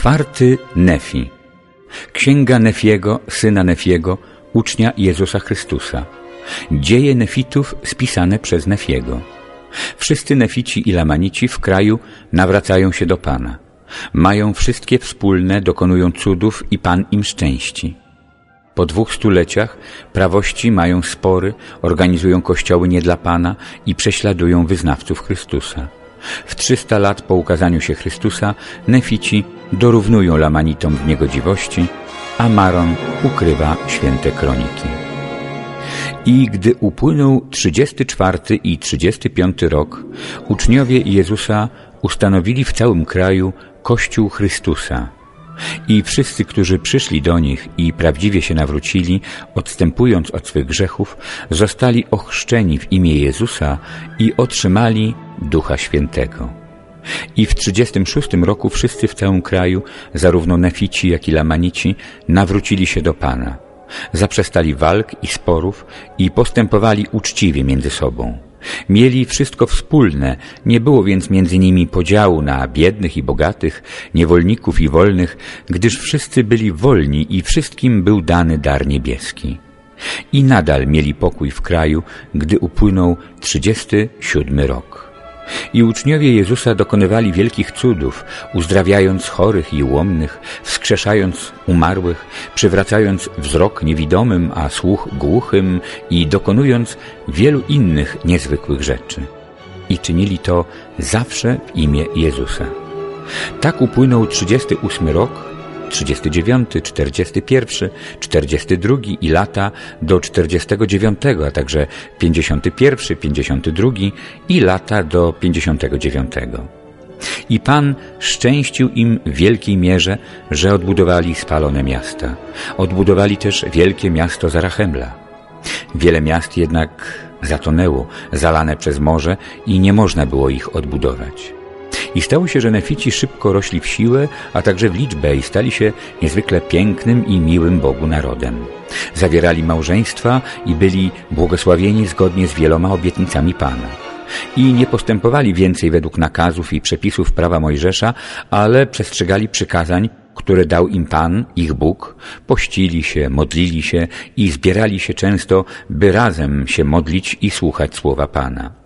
Czwarty Nefi. Księga Nefiego, syna Nefiego, ucznia Jezusa Chrystusa. Dzieje Nefitów spisane przez Nefiego. Wszyscy Nefici i Lamanici w kraju nawracają się do Pana. Mają wszystkie wspólne, dokonują cudów i Pan im szczęści. Po dwóch stuleciach prawości mają spory, organizują kościoły nie dla Pana i prześladują wyznawców Chrystusa. W trzysta lat po ukazaniu się Chrystusa Nefici dorównują Lamanitom w niegodziwości, a Maron ukrywa święte kroniki. I gdy upłynął 34 i 35 rok, uczniowie Jezusa ustanowili w całym kraju Kościół Chrystusa. I wszyscy, którzy przyszli do nich i prawdziwie się nawrócili, odstępując od swych grzechów, zostali ochrzczeni w imię Jezusa i otrzymali Ducha Świętego. I w 36 roku wszyscy w całym kraju, zarówno Nefici, jak i Lamanici, nawrócili się do Pana. Zaprzestali walk i sporów i postępowali uczciwie między sobą. Mieli wszystko wspólne, nie było więc między nimi podziału na biednych i bogatych, niewolników i wolnych, gdyż wszyscy byli wolni i wszystkim był dany dar niebieski. I nadal mieli pokój w kraju, gdy upłynął 37 rok. I uczniowie Jezusa dokonywali wielkich cudów, uzdrawiając chorych i ułomnych, wskrzeszając umarłych, przywracając wzrok niewidomym, a słuch głuchym i dokonując wielu innych niezwykłych rzeczy. I czynili to zawsze w imię Jezusa. Tak upłynął 38 rok, 39, 41, 42 i lata do 49, a także 51, 52 i lata do 59. I Pan szczęścił im w wielkiej mierze, że odbudowali spalone miasta. Odbudowali też wielkie miasto Zarachemla. Wiele miast jednak zatonęło, zalane przez morze i nie można było ich odbudować. I stało się, że Nefici szybko rośli w siłę, a także w liczbę i stali się niezwykle pięknym i miłym Bogu narodem. Zawierali małżeństwa i byli błogosławieni zgodnie z wieloma obietnicami Pana. I nie postępowali więcej według nakazów i przepisów prawa Mojżesza, ale przestrzegali przykazań, które dał im Pan, ich Bóg, pościli się, modlili się i zbierali się często, by razem się modlić i słuchać słowa Pana.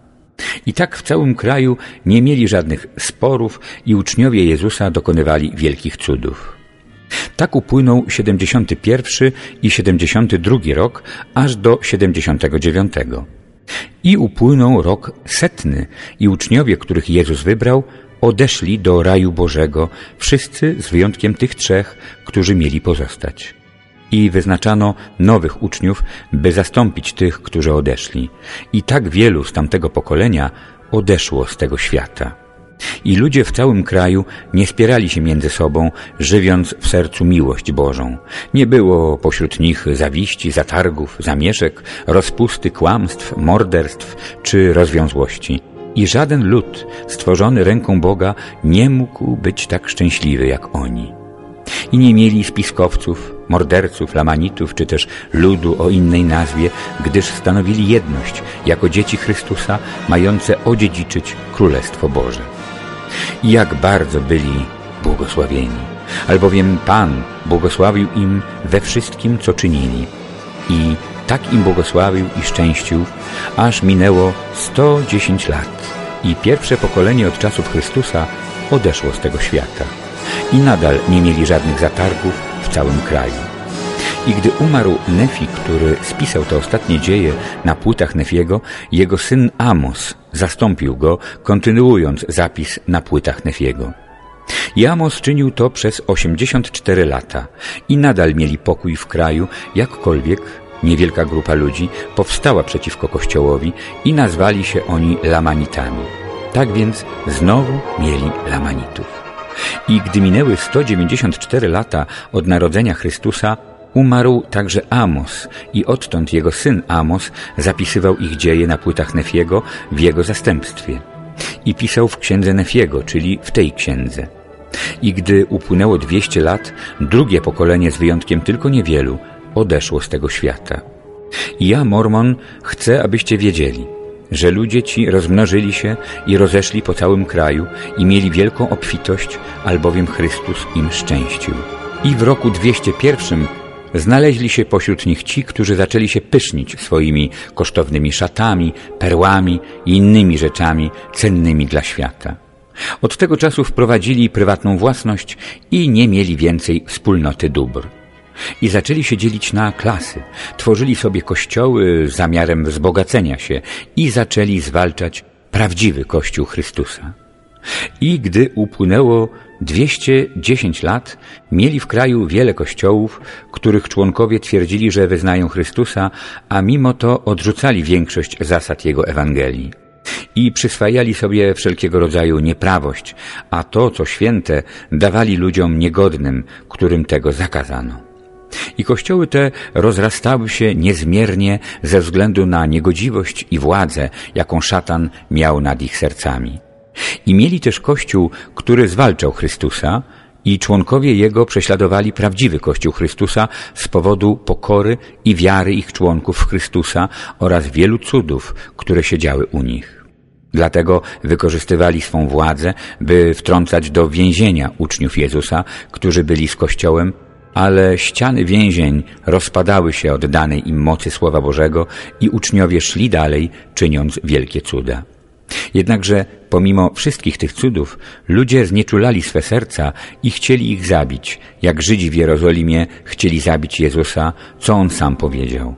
I tak w całym kraju nie mieli żadnych sporów i uczniowie Jezusa dokonywali wielkich cudów. Tak upłynął 71 i 72 rok, aż do 79. I upłynął rok setny i uczniowie, których Jezus wybrał, odeszli do raju Bożego, wszyscy z wyjątkiem tych trzech, którzy mieli pozostać i wyznaczano nowych uczniów, by zastąpić tych, którzy odeszli. I tak wielu z tamtego pokolenia odeszło z tego świata. I ludzie w całym kraju nie spierali się między sobą, żywiąc w sercu miłość Bożą. Nie było pośród nich zawiści, zatargów, zamieszek, rozpusty, kłamstw, morderstw czy rozwiązłości. I żaden lud stworzony ręką Boga nie mógł być tak szczęśliwy jak oni i nie mieli spiskowców, morderców, lamanitów, czy też ludu o innej nazwie, gdyż stanowili jedność jako dzieci Chrystusa, mające odziedziczyć Królestwo Boże. I jak bardzo byli błogosławieni, albowiem Pan błogosławił im we wszystkim, co czynili. I tak im błogosławił i szczęścił, aż minęło 110 lat i pierwsze pokolenie od czasów Chrystusa odeszło z tego świata i nadal nie mieli żadnych zatargów całym kraju. I gdy umarł Nefi, który spisał te ostatnie dzieje na płytach Nefiego, jego syn Amos zastąpił go, kontynuując zapis na płytach Nefiego. I Amos czynił to przez 84 lata i nadal mieli pokój w kraju, jakkolwiek niewielka grupa ludzi powstała przeciwko Kościołowi i nazwali się oni Lamanitami. Tak więc znowu mieli Lamanitów. I gdy minęły 194 lata od narodzenia Chrystusa, umarł także Amos i odtąd jego syn Amos zapisywał ich dzieje na płytach Nefiego w jego zastępstwie. I pisał w księdze Nefiego, czyli w tej księdze. I gdy upłynęło 200 lat, drugie pokolenie z wyjątkiem tylko niewielu odeszło z tego świata. I ja, Mormon, chcę, abyście wiedzieli – że ludzie ci rozmnożyli się i rozeszli po całym kraju i mieli wielką obfitość, albowiem Chrystus im szczęścił. I w roku 201 znaleźli się pośród nich ci, którzy zaczęli się pysznić swoimi kosztownymi szatami, perłami i innymi rzeczami cennymi dla świata. Od tego czasu wprowadzili prywatną własność i nie mieli więcej wspólnoty dóbr. I zaczęli się dzielić na klasy, tworzyli sobie kościoły z zamiarem wzbogacenia się i zaczęli zwalczać prawdziwy Kościół Chrystusa. I gdy upłynęło 210 lat, mieli w kraju wiele kościołów, których członkowie twierdzili, że wyznają Chrystusa, a mimo to odrzucali większość zasad Jego Ewangelii i przyswajali sobie wszelkiego rodzaju nieprawość, a to, co święte, dawali ludziom niegodnym, którym tego zakazano. I kościoły te rozrastały się niezmiernie ze względu na niegodziwość i władzę, jaką szatan miał nad ich sercami. I mieli też kościół, który zwalczał Chrystusa, i członkowie jego prześladowali prawdziwy Kościół Chrystusa z powodu pokory i wiary ich członków w Chrystusa oraz wielu cudów, które się działy u nich. Dlatego wykorzystywali swą władzę, by wtrącać do więzienia uczniów Jezusa, którzy byli z Kościołem, ale ściany więzień rozpadały się od danej im mocy Słowa Bożego i uczniowie szli dalej, czyniąc wielkie cuda. Jednakże pomimo wszystkich tych cudów ludzie znieczulali swe serca i chcieli ich zabić, jak Żydzi w Jerozolimie chcieli zabić Jezusa, co On sam powiedział.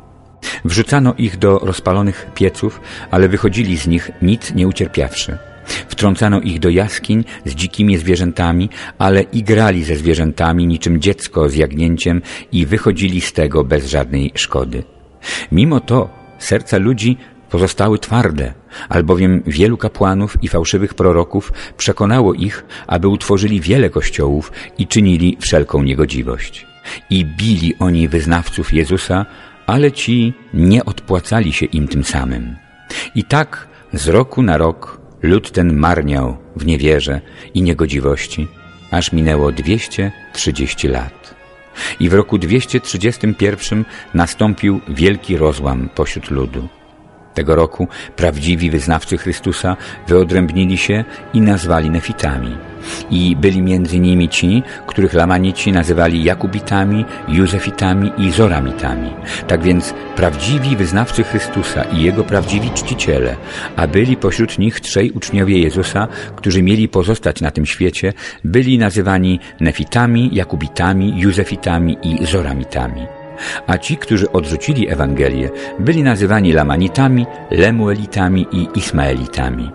Wrzucano ich do rozpalonych pieców, ale wychodzili z nich nic nie ucierpiawszy. Wtrącano ich do jaskiń z dzikimi zwierzętami, ale igrali ze zwierzętami niczym dziecko z jagnięciem i wychodzili z tego bez żadnej szkody. Mimo to serca ludzi pozostały twarde, albowiem wielu kapłanów i fałszywych proroków przekonało ich, aby utworzyli wiele kościołów i czynili wszelką niegodziwość. I bili oni wyznawców Jezusa, ale ci nie odpłacali się im tym samym. I tak z roku na rok lud ten marniał w niewierze i niegodziwości, aż minęło 230 lat. I w roku 231 nastąpił wielki rozłam pośród ludu. Tego roku prawdziwi wyznawcy Chrystusa wyodrębnili się i nazwali nefitami. I byli między nimi ci, których Lamanici nazywali Jakubitami, Józefitami i Zoramitami. Tak więc prawdziwi wyznawcy Chrystusa i Jego prawdziwi czciciele, a byli pośród nich trzej uczniowie Jezusa, którzy mieli pozostać na tym świecie, byli nazywani nefitami, Jakubitami, Józefitami i Zoramitami a ci, którzy odrzucili Ewangelię, byli nazywani Lamanitami, Lemuelitami i Ismaelitami.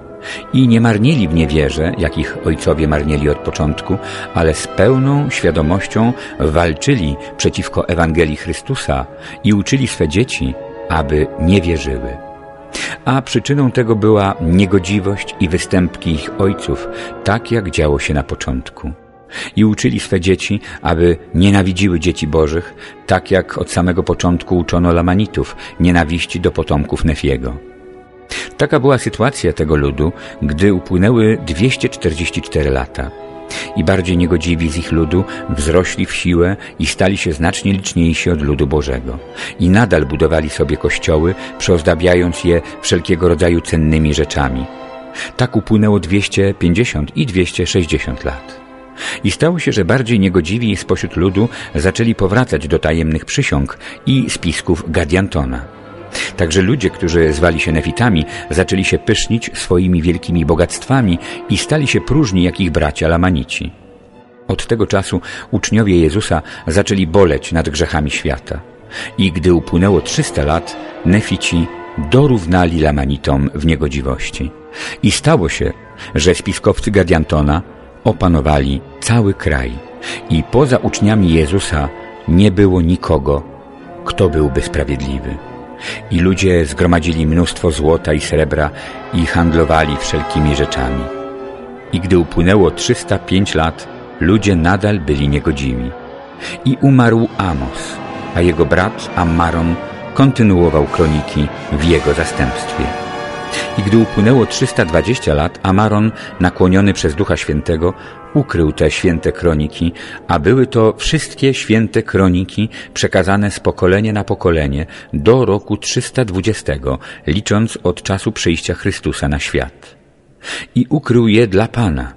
I nie marnieli w niewierze, jak ich ojcowie marnieli od początku, ale z pełną świadomością walczyli przeciwko Ewangelii Chrystusa i uczyli swe dzieci, aby nie wierzyły. A przyczyną tego była niegodziwość i występki ich ojców, tak jak działo się na początku i uczyli swe dzieci, aby nienawidziły dzieci bożych, tak jak od samego początku uczono Lamanitów nienawiści do potomków Nefiego. Taka była sytuacja tego ludu, gdy upłynęły 244 lata. I bardziej niegodziwi z ich ludu wzrośli w siłę i stali się znacznie liczniejsi od ludu Bożego. I nadal budowali sobie kościoły, przeozdabiając je wszelkiego rodzaju cennymi rzeczami. Tak upłynęło 250 i 260 lat. I stało się, że bardziej niegodziwi spośród ludu zaczęli powracać do tajemnych przysiąg i spisków Gadiantona. Także ludzie, którzy zwali się nefitami, zaczęli się pysznić swoimi wielkimi bogactwami i stali się próżni jak ich bracia Lamanici. Od tego czasu uczniowie Jezusa zaczęli boleć nad grzechami świata. I gdy upłynęło 300 lat, nefici dorównali Lamanitom w niegodziwości. I stało się, że spiskowcy Gadiantona opanowali cały kraj i poza uczniami Jezusa nie było nikogo, kto byłby sprawiedliwy. I ludzie zgromadzili mnóstwo złota i srebra i handlowali wszelkimi rzeczami. I gdy upłynęło 305 lat, ludzie nadal byli niegodziwi. I umarł Amos, a jego brat Ammaron kontynuował kroniki w jego zastępstwie. I gdy upłynęło 320 lat, Amaron, nakłoniony przez Ducha Świętego, ukrył te święte kroniki, a były to wszystkie święte kroniki przekazane z pokolenia na pokolenie do roku 320, licząc od czasu przyjścia Chrystusa na świat. I ukrył je dla Pana,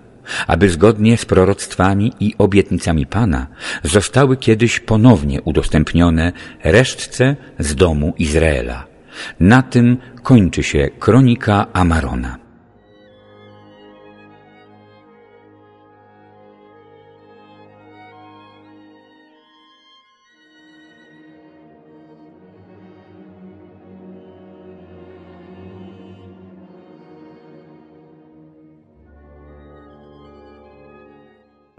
aby zgodnie z proroctwami i obietnicami Pana zostały kiedyś ponownie udostępnione resztce z domu Izraela. Na tym kończy się kronika Amarona.